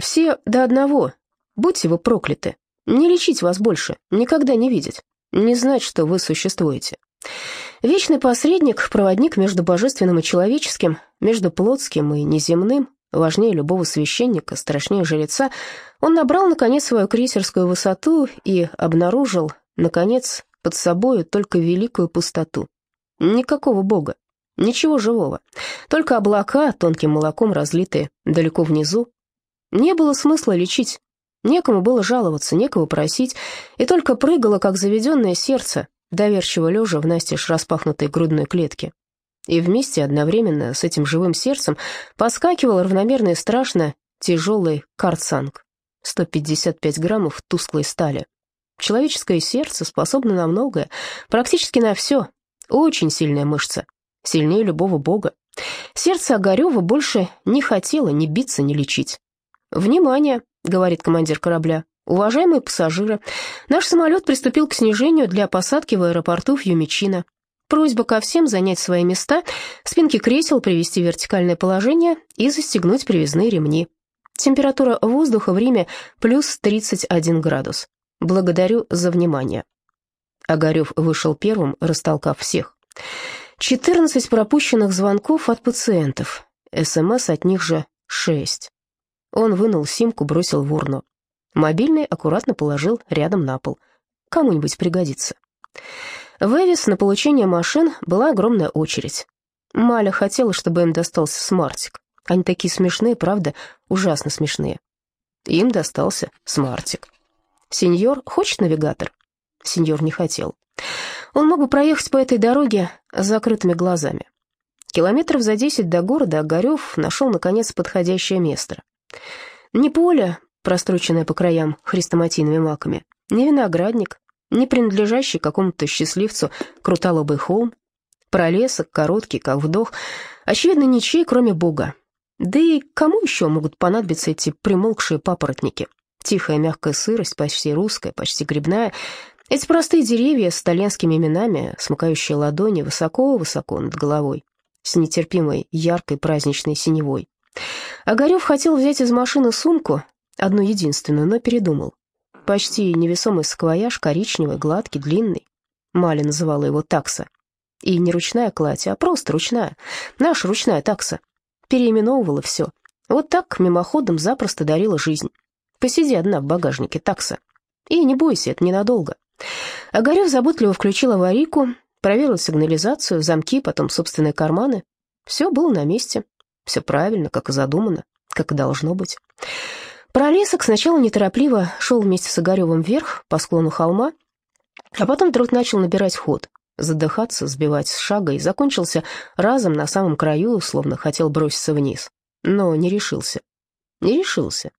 Все до одного. Будьте вы прокляты. Не лечить вас больше, никогда не видеть. Не знать, что вы существуете. Вечный посредник, проводник между божественным и человеческим, между плотским и неземным, важнее любого священника, страшнее жреца, он набрал, наконец, свою крейсерскую высоту и обнаружил, наконец, под собою только великую пустоту. Никакого бога, ничего живого, только облака, тонким молоком разлитые далеко внизу. Не было смысла лечить, некому было жаловаться, некого просить, и только прыгало, как заведенное сердце, доверчиво лежа в настежь распахнутой грудной клетке. И вместе одновременно с этим живым сердцем поскакивал равномерно и страшно тяжелый карцанг. 155 граммов тусклой стали. Человеческое сердце способно на многое, практически на все. Очень сильная мышца, сильнее любого бога. Сердце Огарева больше не хотело ни биться, ни лечить. «Внимание!» — говорит командир корабля. «Уважаемые пассажиры, наш самолет приступил к снижению для посадки в аэропорту Фьюмичино. Просьба ко всем занять свои места, спинки кресел привести в вертикальное положение и застегнуть привязные ремни. Температура воздуха в Риме плюс 31 градус. Благодарю за внимание». Огарев вышел первым, растолкав всех. 14 пропущенных звонков от пациентов. СМС от них же 6. Он вынул симку, бросил в урну. Мобильный аккуратно положил рядом на пол. Кому-нибудь пригодится. В Эвис на получение машин была огромная очередь. Маля хотела, чтобы им достался смартик. Они такие смешные, правда, ужасно смешные. Им достался смартик. Сеньор хочет навигатор? Сеньор не хотел. Он мог бы проехать по этой дороге с закрытыми глазами. Километров за десять до города Огарев нашел, наконец, подходящее место. Не поле, простроченное по краям хрестоматийными маками, не виноградник, не принадлежащий какому-то счастливцу крутолобый холм, пролесок, короткий, как вдох, очевидно, ничей, кроме Бога. Да и кому еще могут понадобиться эти примолкшие папоротники? Тихая мягкая сырость, почти русская, почти грибная. Эти простые деревья с итальянскими именами, смыкающие ладони высоко-высоко над головой, с нетерпимой яркой праздничной синевой. Огарев хотел взять из машины сумку, одну единственную, но передумал. Почти невесомый саквояж, коричневый, гладкий, длинный. Маля называла его такса. И не ручная кладь, а просто ручная. Наша ручная такса. Переименовывала все. Вот так мимоходом запросто дарила жизнь. Посиди одна в багажнике такса. И не бойся, это ненадолго. Огарев заботливо включил аварийку, проверил сигнализацию, замки, потом собственные карманы. Все было на месте. Все правильно, как и задумано, как и должно быть. Пролесок сначала неторопливо шел вместе с Огаревым вверх по склону холма, а потом вдруг начал набирать ход, задыхаться, сбивать с шага и закончился разом на самом краю, словно хотел броситься вниз. Но не решился. Не решился.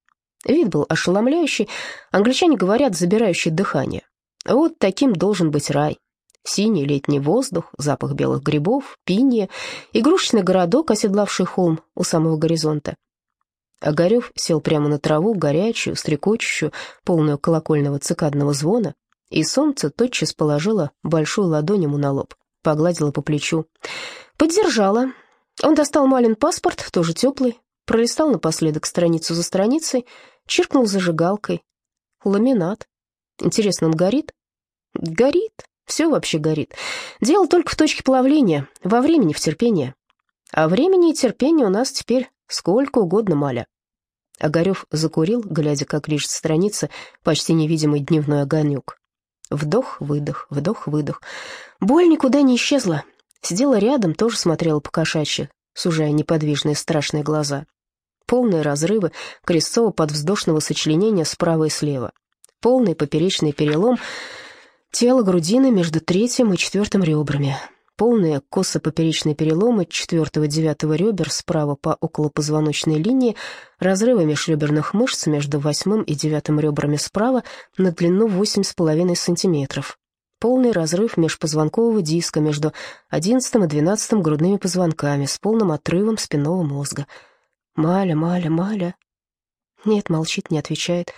Вид был ошеломляющий, англичане говорят, забирающий дыхание. Вот таким должен быть рай. Синий летний воздух, запах белых грибов, пинья, игрушечный городок, оседлавший холм у самого горизонта. Огарев сел прямо на траву, горячую, стрекочущую, полную колокольного цикадного звона, и солнце тотчас положило большую ладонь ему на лоб, погладило по плечу. Поддержала. Он достал Малин паспорт, тоже теплый, пролистал напоследок страницу за страницей, чиркнул зажигалкой. Ламинат. Интересно, он горит? Горит. Все вообще горит. Дело только в точке плавления, во времени, в терпении. А времени и терпения у нас теперь сколько угодно, Маля. Огарев закурил, глядя, как лежит страница, почти невидимый дневной огонек. Вдох-выдох, вдох-выдох. Боль никуда не исчезла. Сидела рядом, тоже смотрела по-кошачьи, сужая неподвижные страшные глаза. Полные разрывы крестцово-подвздошного сочленения справа и слева. Полный поперечный перелом Тело грудины между третьим и четвертым ребрами. Полные косо-поперечные переломы четвертого-девятого ребер справа по околопозвоночной линии, разрывы межреберных мышц между восьмым и девятым ребрами справа на длину 8,5 см. Полный разрыв межпозвонкового диска между одиннадцатым и двенадцатым грудными позвонками с полным отрывом спинного мозга. «Маля, Маля, Маля...» Нет, молчит, не отвечает.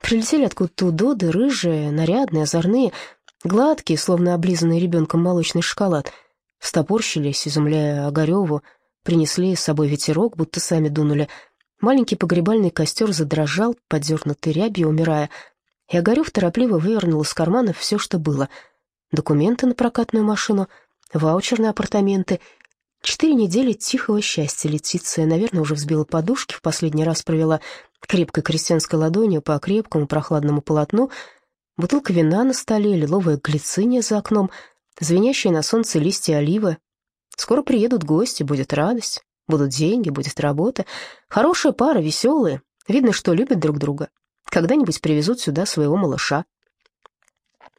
Прилетели откуда-то удоды, рыжие, нарядные, озорные, гладкие, словно облизанный ребенком молочный шоколад. Встопорщились, изумляя Огареву, принесли с собой ветерок, будто сами дунули. Маленький погребальный костер задрожал, подернутый рябью, умирая, и Огарев торопливо вывернул из кармана все, что было. Документы на прокатную машину, ваучер на апартаменты. Четыре недели тихого счастья Летиция, наверное, уже взбила подушки, в последний раз провела крепкой крестьянской ладонью по крепкому прохладному полотну, бутылка вина на столе, лиловая глициния за окном, звенящие на солнце листья оливы. Скоро приедут гости, будет радость, будут деньги, будет работа. Хорошая пара, веселые, видно, что любят друг друга. Когда-нибудь привезут сюда своего малыша.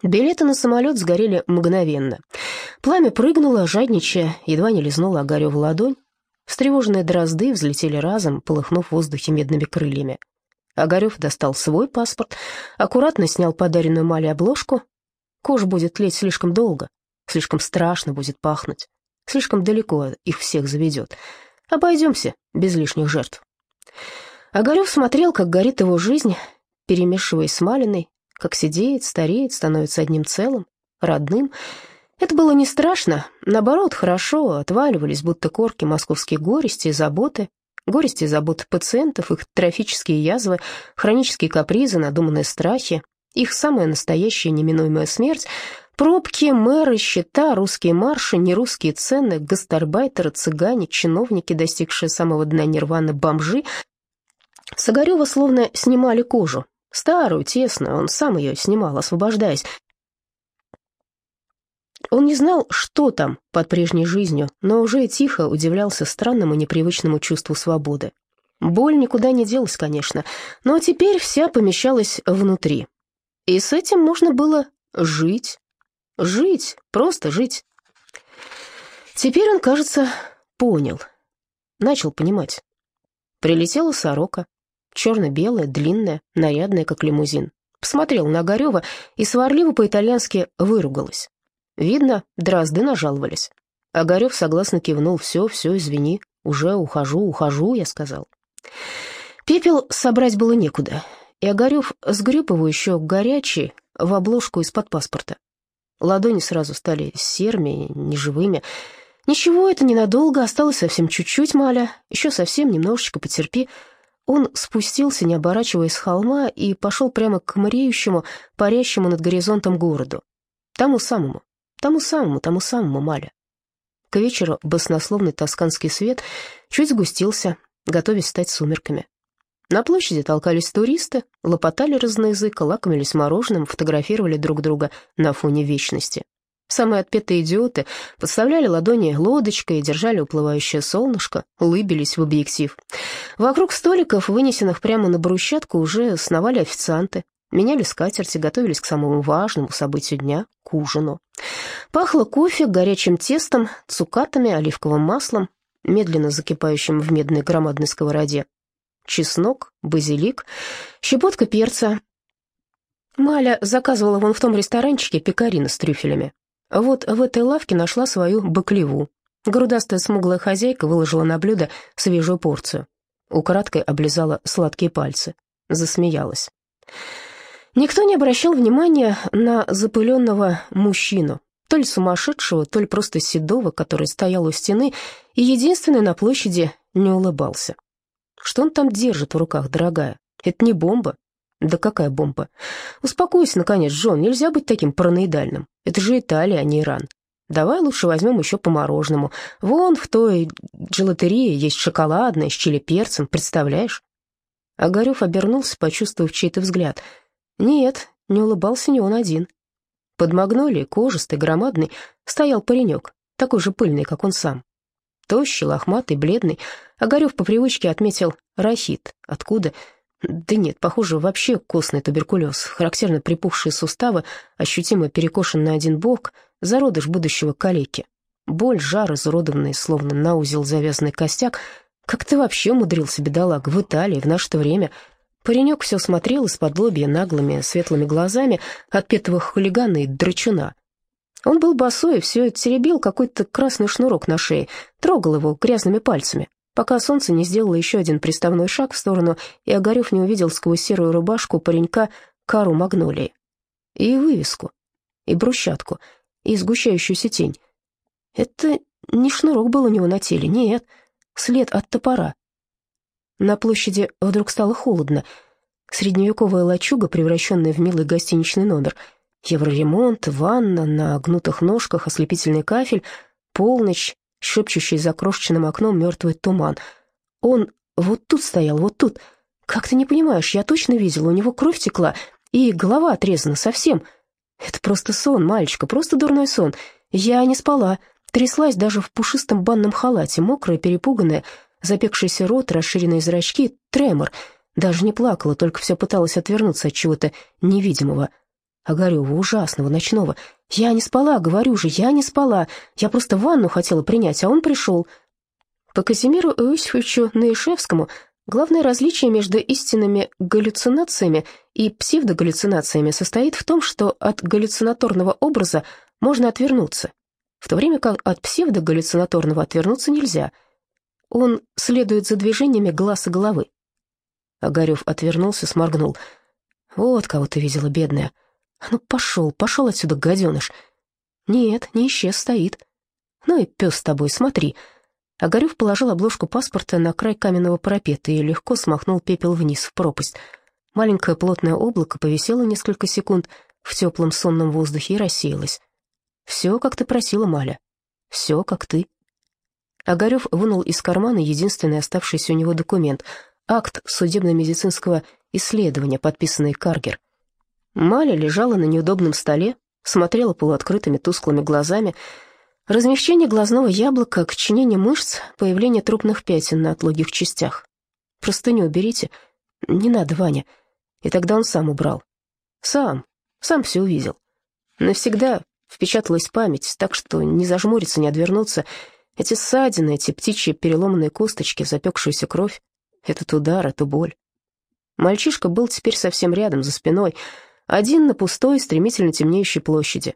Билеты на самолет сгорели мгновенно. Пламя прыгнуло, жадничая, едва не лизнуло Огареву ладонь. Встревоженные дрозды взлетели разом, полыхнув в воздухе медными крыльями. Огарев достал свой паспорт, аккуратно снял подаренную Мале обложку. Кожа будет тлеть слишком долго, слишком страшно будет пахнуть, слишком далеко их всех заведет. Обойдемся без лишних жертв. Огарев смотрел, как горит его жизнь, перемешиваясь с Малиной, как сидеет, стареет, становится одним целым, родным. Это было не страшно, наоборот, хорошо, отваливались будто корки московские горести и заботы, горести и заботы пациентов, их трофические язвы, хронические капризы, надуманные страхи, их самая настоящая неминуемая смерть, пробки, мэры, счета, русские марши, нерусские цены, гастарбайтеры, цыгане, чиновники, достигшие самого дна нирваны, бомжи. С Огарева словно снимали кожу, Старую, тесную, он сам ее снимал, освобождаясь. Он не знал, что там под прежней жизнью, но уже тихо удивлялся странному непривычному чувству свободы. Боль никуда не делась, конечно, но теперь вся помещалась внутри. И с этим можно было жить. Жить, просто жить. Теперь он, кажется, понял. Начал понимать. Прилетела сорока, черно-белая, длинная, нарядная, как лимузин. Посмотрел на Огарева и сварливо по-итальянски выругалась. Видно, дрозды нажаловались. Огарев согласно кивнул. «Все, все, извини, уже ухожу, ухожу», — я сказал. Пепел собрать было некуда, и Огарев сгреб его еще горячий в обложку из-под паспорта. Ладони сразу стали серыми, неживыми. Ничего, это ненадолго, осталось совсем чуть-чуть, Маля, еще совсем немножечко потерпи. Он спустился, не оборачиваясь с холма, и пошел прямо к мреющему, парящему над горизонтом городу. Тому самому, тому самому, тому самому Маля. К вечеру баснословный тосканский свет чуть сгустился, готовясь стать сумерками. На площади толкались туристы, лопотали разноязыко, лакомились мороженым, фотографировали друг друга на фоне вечности. Самые отпетые идиоты подставляли ладони лодочкой, держали уплывающее солнышко, улыбились в объектив. Вокруг столиков, вынесенных прямо на брусчатку, уже сновали официанты, меняли скатерти, готовились к самому важному событию дня — к ужину. Пахло кофе, горячим тестом, цукатами, оливковым маслом, медленно закипающим в медной громадной сковороде. Чеснок, базилик, щепотка перца. Маля заказывала вон в том ресторанчике пекарина с трюфелями. Вот в этой лавке нашла свою баклеву. Грудастая смуглая хозяйка выложила на блюдо свежую порцию. Украдкой облизала сладкие пальцы. Засмеялась. Никто не обращал внимания на запыленного мужчину, то ли сумасшедшего, то ли просто седого, который стоял у стены и единственный на площади не улыбался. Что он там держит в руках, дорогая? Это не бомба, да какая бомба? Успокойся, наконец, Джон, нельзя быть таким параноидальным. Это же Италия, а не Иран. Давай лучше возьмем еще по мороженому. Вон в той джелатерии есть шоколадное с чили-перцем, представляешь? Огарев обернулся, почувствовав чей-то взгляд. Нет, не улыбался не он один. Под магнолией, кожистый, громадный, стоял паренек, такой же пыльный, как он сам. Тощий, лохматый, бледный. Огарев по привычке отметил «Рахит». Откуда? Да нет, похоже, вообще костный туберкулез, характерно припухшие суставы, ощутимо перекошен на один бок, зародыш будущего калеки. Боль, жар, изуродованный, словно на узел завязанный костяк. Как ты вообще умудрился, бедолаг, в Италии, в наше время? Паренек все смотрел из-под лобья наглыми светлыми глазами отпетого хулигана и драчуна. Он был босой и все теребил какой-то красный шнурок на шее, трогал его грязными пальцами пока солнце не сделало еще один приставной шаг в сторону, и Огарев не увидел сквозь серую рубашку паренька кару магнолии. И вывеску, и брусчатку, и сгущающуюся тень. Это не шнурок был у него на теле, нет, след от топора. На площади вдруг стало холодно. Средневековая лачуга, превращенная в милый гостиничный номер. Евроремонт, ванна, на гнутых ножках ослепительный кафель, полночь, шепчущий за крошечным окном мертвый туман. Он вот тут стоял, вот тут. Как ты не понимаешь, я точно видела, у него кровь текла, и голова отрезана совсем. Это просто сон, мальчика, просто дурной сон. Я не спала, тряслась даже в пушистом банном халате, мокрая, перепуганная, запекшийся рот, расширенные зрачки, тремор. Даже не плакала, только все пыталась отвернуться от чего-то невидимого. Огарева, ужасного, ночного. Я не спала, говорю же, я не спала. Я просто ванну хотела принять, а он пришел. По Казимиру Иосифовичу Наишевскому главное различие между истинными галлюцинациями и псевдогаллюцинациями состоит в том, что от галлюцинаторного образа можно отвернуться, в то время как от псевдогаллюцинаторного отвернуться нельзя. Он следует за движениями глаз и головы. Огарев отвернулся, сморгнул. «Вот кого ты видела, бедная. Ну, пошел, пошел отсюда, гаденыш». «Нет, не исчез, стоит». «Ну и пес с тобой, смотри». Огарев положил обложку паспорта на край каменного парапета и легко смахнул пепел вниз в пропасть. Маленькое плотное облако повисело несколько секунд в теплом сонном воздухе и рассеялось. «Все, как ты просила, Маля. Все, как ты». Огарев вынул из кармана единственный оставшийся у него документ — акт судебно-медицинского исследования, подписанный Каргер. Маля лежала на неудобном столе, смотрела полуоткрытыми тусклыми глазами — Размягчение глазного яблока, окоченение мышц, появление трупных пятен на отлогих частях. Простыню уберите. Не надо, Ваня. И тогда он сам убрал. Сам, сам все увидел. Навсегда впечаталась память, так что не зажмуриться, не отвернуться. Эти ссадины, эти птичьи переломанные косточки, запекшуюся кровь, этот удар, эту боль. Мальчишка был теперь совсем рядом, за спиной, один на пустой, стремительно темнеющей площади.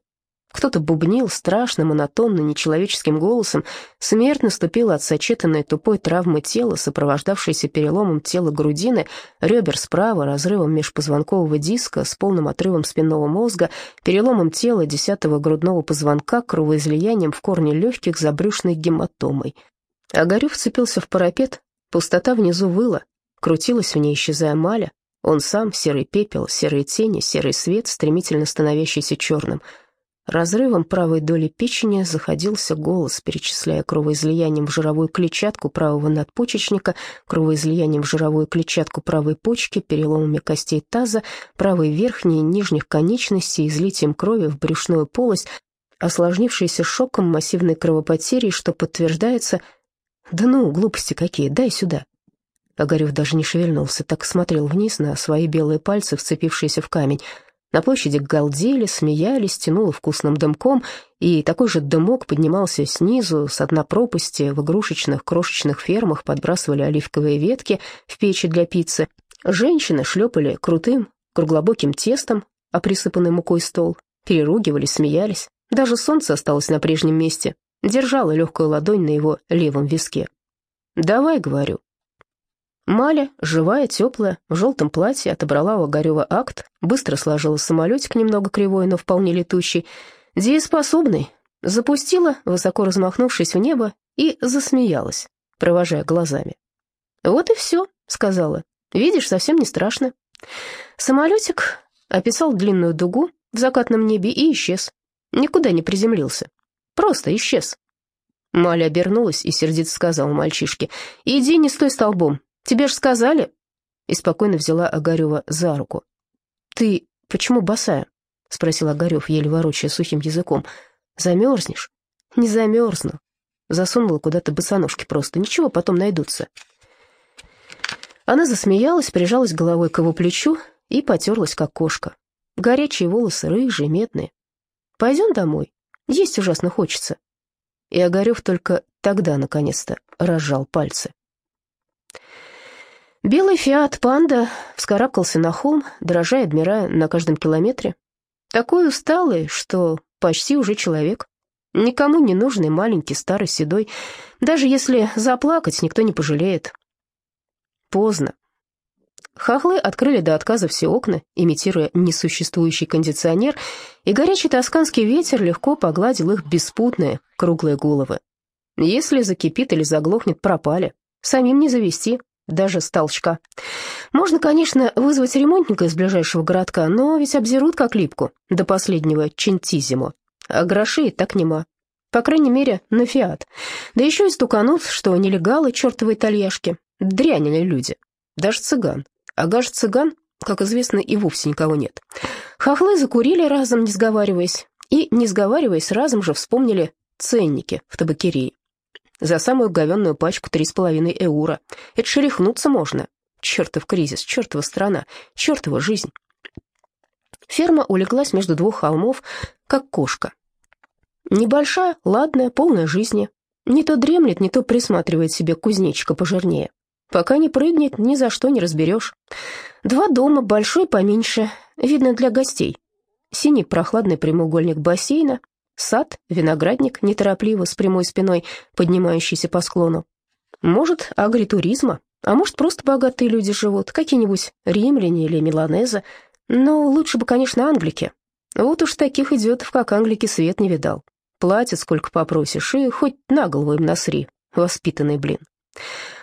Кто-то бубнил страшно, монотонно, нечеловеческим голосом. Смерть наступила от сочетанной тупой травмы тела, сопровождавшейся переломом тела грудины, ребер справа, разрывом межпозвонкового диска с полным отрывом спинного мозга, переломом тела десятого грудного позвонка, кровоизлиянием в корне легких забрюшной гематомой. Огарев вцепился в парапет, пустота внизу выла, крутилась в ней, исчезая маля. Он сам, серый пепел, серые тени, серый свет, стремительно становящийся черным — Разрывом правой доли печени заходился голос, перечисляя кровоизлиянием в жировую клетчатку правого надпочечника, кровоизлиянием в жировую клетчатку правой почки, переломами костей таза, правой верхней и нижних конечностей, излитием крови в брюшную полость, осложнившейся шоком массивной кровопотерей, что подтверждается... «Да ну, глупости какие, дай сюда!» Огарев даже не шевельнулся, так смотрел вниз на свои белые пальцы, вцепившиеся в камень. На площади галдели, смеялись, тянуло вкусным дымком, и такой же дымок поднимался снизу, с дна пропасти, в игрушечных крошечных фермах подбрасывали оливковые ветки в печи для пиццы. Женщины шлепали крутым, круглобоким тестом, а присыпанный мукой стол, переругивались, смеялись. Даже солнце осталось на прежнем месте, держало легкую ладонь на его левом виске. «Давай», — говорю, Маля, живая, теплая, в желтом платье, отобрала у Огарева акт, быстро сложила самолетик немного кривой, но вполне летущий, дееспособный, запустила, высоко размахнувшись в небо, и засмеялась, провожая глазами. «Вот и все», — сказала. «Видишь, совсем не страшно». Самолетик описал длинную дугу в закатном небе и исчез. Никуда не приземлился. Просто исчез. Маля обернулась и сердито сказала мальчишке, «Иди, не стой столбом, Тебе ж сказали?» И спокойно взяла Огарева за руку. «Ты почему босая?» — спросил Огарев, еле ворочая сухим языком. «Замерзнешь?» «Не замерзну». Засунула куда-то босоножки просто. Ничего, потом найдутся. Она засмеялась, прижалась головой к его плечу и потерлась, как кошка. Горячие волосы, рыжие, медные. «Пойдем домой. Есть ужасно хочется». И Огарев только тогда, наконец-то, разжал пальцы. Белый фиат панда вскарабкался на холм, дрожа и обмирая на каждом километре. Такой усталый, что почти уже человек. Никому не нужный, маленький, старый, седой. Даже если заплакать, никто не пожалеет. Поздно. Хохлы открыли до отказа все окна, имитируя несуществующий кондиционер, и горячий тосканский ветер легко погладил их беспутные круглые головы. Если закипит или заглохнет, пропали. Самим не завести, даже с толчка. Можно, конечно, вызвать ремонтника из ближайшего городка, но ведь обзерут как липку до последнего чентизимо. А грошей так нема. По крайней мере, на фиат. Да еще и стуканут, что нелегалы, чертовы итальяшки. Дрянь они люди. Даже цыган. А гаж цыган, как известно, и вовсе никого нет. Хохлы закурили разом, не сговариваясь. И, не сговариваясь, разом же вспомнили ценники в табакерии. За самую говенную пачку три с половиной эура. Это шерехнуться можно. Чертов кризис, чертова страна, чертова жизнь. Ферма улеглась между двух холмов, как кошка. Небольшая, ладная, полная жизни. Не то дремлет, не то присматривает себе кузнечика пожирнее. Пока не прыгнет, ни за что не разберешь. Два дома, большой поменьше, видно для гостей. Синий прохладный прямоугольник бассейна, Сад, виноградник, неторопливо, с прямой спиной, поднимающийся по склону. Может, агритуризма, а может, просто богатые люди живут, какие-нибудь римляне или миланезы. Но лучше бы, конечно, англики. Вот уж таких идиотов, как англики, свет не видал. Платят, сколько попросишь, и хоть на голову им насри, воспитанный блин.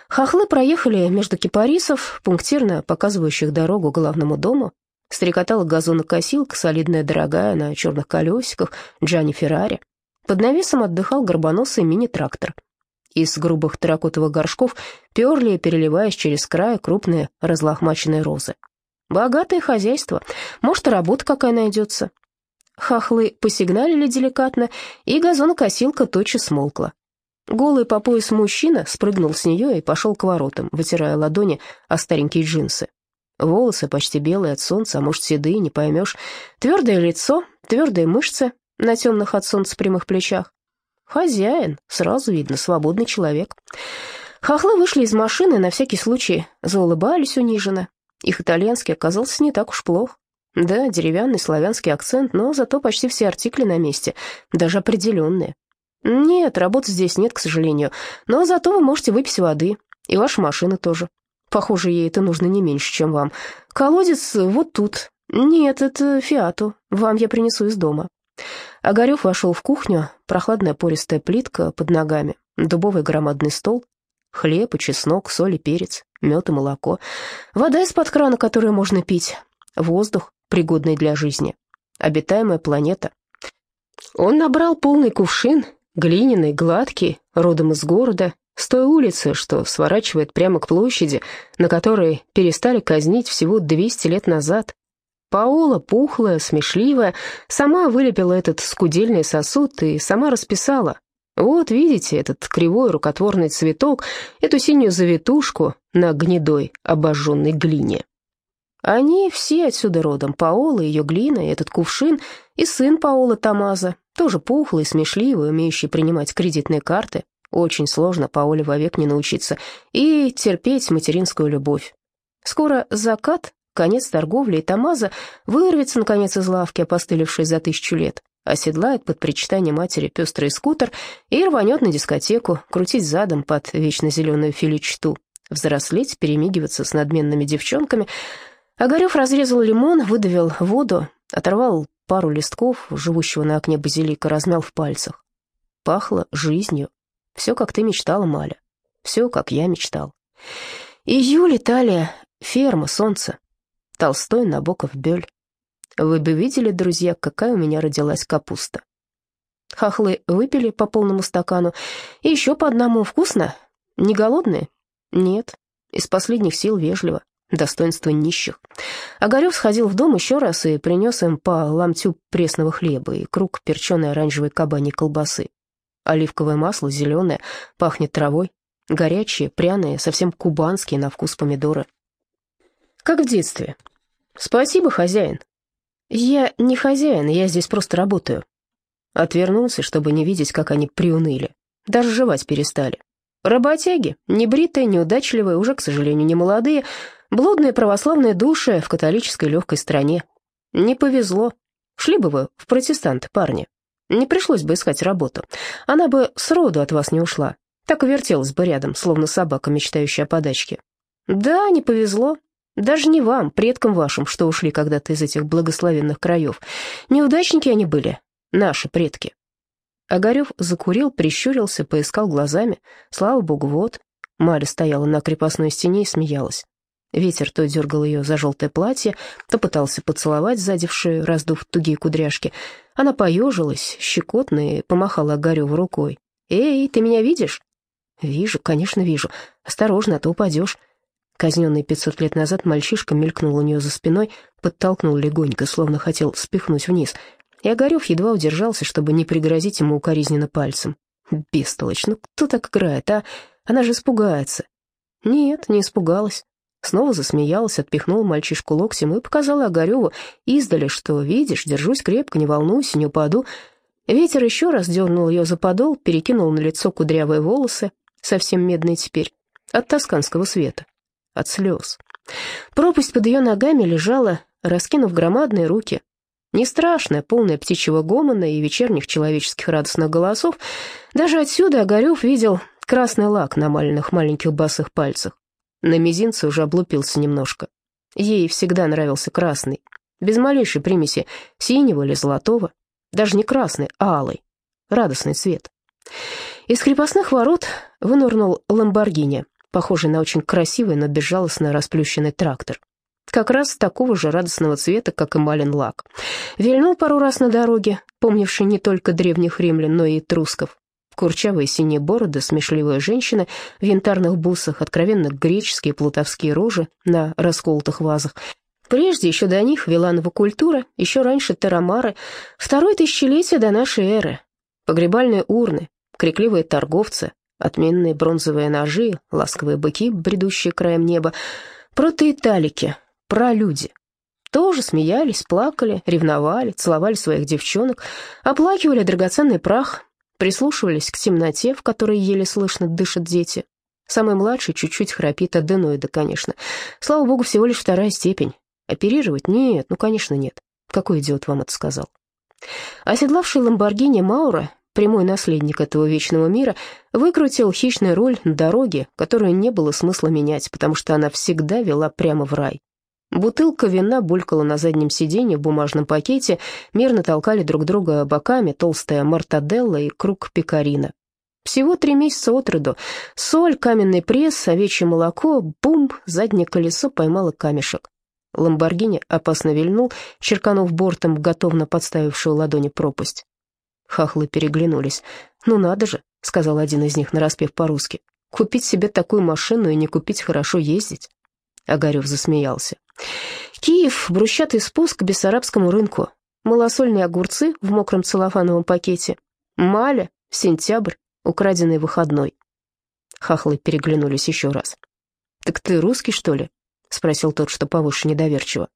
Хохлы проехали между кипарисов, пунктирно показывающих дорогу главному дому. Стрекотала газонокосилка, солидная дорогая, на черных колесиках, Джани Феррари. Под навесом отдыхал горбоносый мини-трактор. Из грубых терракотовых горшков перли, переливаясь через край, крупные разлохмаченные розы. Богатое хозяйство, может, и работа какая найдется. Хохлы посигналили деликатно, и газонокосилка тотчас смолкла. Голый по пояс мужчина спрыгнул с нее и пошел к воротам, вытирая ладони о старенькие джинсы. Волосы почти белые от солнца, а может, седые, не поймешь. Твердое лицо, твердые мышцы на темных от солнца прямых плечах. Хозяин, сразу видно, свободный человек. Хохлы вышли из машины, на всякий случай заулыбались униженно. Их итальянский оказался не так уж плох. Да, деревянный славянский акцент, но зато почти все артикли на месте, даже определенные. Нет, работы здесь нет, к сожалению, но зато вы можете выпить воды, и ваша машина тоже. Похоже, ей это нужно не меньше, чем вам. Колодец вот тут. Нет, это фиату. Вам я принесу из дома. Огарев вошел в кухню, прохладная пористая плитка под ногами, дубовый громадный стол, хлеб и чеснок, соль и перец, мед и молоко, вода из-под крана, которую можно пить, воздух, пригодный для жизни, обитаемая планета. Он набрал полный кувшин, глиняный, гладкий, родом из города, с той улицы, что сворачивает прямо к площади, на которой перестали казнить всего 200 лет назад. Паола, пухлая, смешливая, сама вылепила этот скудельный сосуд и сама расписала. Вот видите этот кривой рукотворный цветок, эту синюю завитушку на гнедой обожженной глине. Они все отсюда родом, Паола, ее глина, этот кувшин, и сын Паола Тамаза, тоже пухлый, смешливый, умеющий принимать кредитные карты. Очень сложно Паоле вовек не научиться. И терпеть материнскую любовь. Скоро закат, конец торговли, и Тамаза вырвется, наконец, из лавки, опостылевшей за тысячу лет, оседлает под причитание матери пестрый скутер и рванет на дискотеку, крутить задом под вечно зеленую филичту, взрослеть, перемигиваться с надменными девчонками. Огарев разрезал лимон, выдавил воду, оторвал пару листков, живущего на окне базилика, размял в пальцах. Пахло жизнью, все, как ты мечтала, Маля. Все, как я мечтал. Июль, Италия, ферма, солнце. Толстой, Набоков, Бёль. Вы бы видели, друзья, какая у меня родилась капуста. Хохлы выпили по полному стакану. И еще по одному. Вкусно? Не голодные? Нет. Из последних сил вежливо. Достоинство нищих. Огарев сходил в дом еще раз и принес им по ломтю пресного хлеба и круг перченой оранжевой кабаней колбасы. Оливковое масло зеленое, пахнет травой. Горячие, пряные, совсем кубанские на вкус помидоры. Как в детстве. Спасибо, хозяин. Я не хозяин, я здесь просто работаю. Отвернулся, чтобы не видеть, как они приуныли. Даже жевать перестали. Работяги, небритые, неудачливые, уже, к сожалению, не молодые, блудные православные души в католической легкой стране. Не повезло. Шли бы вы в протестанты, парни. Не пришлось бы искать работу. Она бы сроду от вас не ушла. Так и вертелась бы рядом, словно собака, мечтающая о подачке. Да, не повезло. Даже не вам, предкам вашим, что ушли когда-то из этих благословенных краев. Неудачники они были, наши предки. Огарев закурил, прищурился, поискал глазами. Слава богу, вот. Маля стояла на крепостной стене и смеялась. Ветер то дергал ее за желтое платье, то пытался поцеловать шею, раздув тугие кудряшки. Она поежилась, щекотно, и помахала Огареву рукой. «Эй, ты меня видишь?» «Вижу, конечно, вижу. Осторожно, а то упадешь». Казненный пятьсот лет назад мальчишка мелькнул у нее за спиной, подтолкнул легонько, словно хотел спихнуть вниз. И Огарев едва удержался, чтобы не пригрозить ему укоризненно пальцем. «Бестолочь, ну кто так играет, а? Она же испугается». «Нет, не испугалась». Снова засмеялась, отпихнула мальчишку локтем и показала Огареву издали, что, видишь, держусь крепко, не волнуйся, не упаду. Ветер еще раз дернул ее за подол, перекинул на лицо кудрявые волосы, совсем медные теперь, от тосканского света, от слез. Пропасть под ее ногами лежала, раскинув громадные руки. Не страшная, полная птичьего гомона и вечерних человеческих радостных голосов. Даже отсюда Огарев видел красный лак на маленьких маленьких босых пальцах. На мизинце уже облупился немножко. Ей всегда нравился красный, без малейшей примеси синего или золотого, даже не красный, а алый, радостный цвет. Из крепостных ворот вынырнул Ламборгини, похожий на очень красивый, но безжалостно расплющенный трактор. Как раз такого же радостного цвета, как и Малин лак. Вильнул пару раз на дороге, помнивший не только древних римлян, но и трусков. Курчавые синие бороды, смешливые женщины в янтарных бусах, откровенно греческие плутовские рожи на расколотых вазах. Прежде, еще до них, вела новокультура, еще раньше Терамары, второе тысячелетие до нашей эры. Погребальные урны, крикливые торговцы, отменные бронзовые ножи, ласковые быки, бредущие краем неба, протеиталики, пролюди. Тоже смеялись, плакали, ревновали, целовали своих девчонок, оплакивали драгоценный прах, прислушивались к темноте, в которой еле слышно дышат дети. Самый младший чуть-чуть храпит, аденоида, конечно. Слава богу, всего лишь вторая степень. Оперировать? Нет, ну, конечно, нет. Какой идиот вам это сказал? Оседлавший Ламборгини Маура, прямой наследник этого вечного мира, выкрутил хищную роль на дороге, которую не было смысла менять, потому что она всегда вела прямо в рай. Бутылка вина булькала на заднем сиденье в бумажном пакете, мирно толкали друг друга боками толстая мартаделла и круг пекарина. Всего три месяца от роду. Соль, каменный пресс, овечье молоко, бум, заднее колесо поймало камешек. Ламборгини опасно вильнул, черканув бортом готовно подставившую ладони пропасть. Хахлы переглянулись. «Ну надо же», — сказал один из них, нараспев по-русски, «купить себе такую машину и не купить хорошо ездить». Огарев засмеялся. Киев, брусчатый спуск к Бессарабскому рынку, малосольные огурцы в мокром целлофановом пакете, маля, сентябрь, украденный выходной. Хахлы переглянулись еще раз. «Так ты русский, что ли?» — спросил тот, что повыше недоверчиво.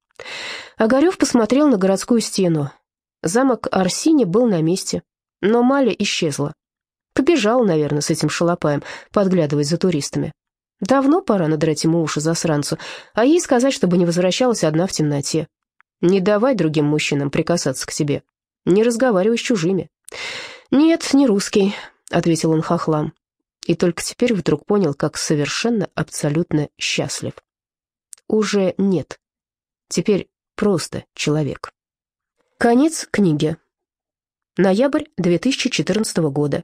Огарев посмотрел на городскую стену. Замок Арсини был на месте, но Маля исчезла. Побежал, наверное, с этим шалопаем, подглядывать за туристами. Давно пора надрать ему уши засранцу, а ей сказать, чтобы не возвращалась одна в темноте. Не давай другим мужчинам прикасаться к тебе. Не разговаривай с чужими. «Нет, не русский», — ответил он хохлам. И только теперь вдруг понял, как совершенно, абсолютно счастлив. Уже нет. Теперь просто человек. Конец книги. Ноябрь 2014 года.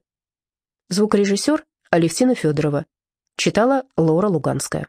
Звукорежиссер Алевтина Федорова. Читала Лора Луганская.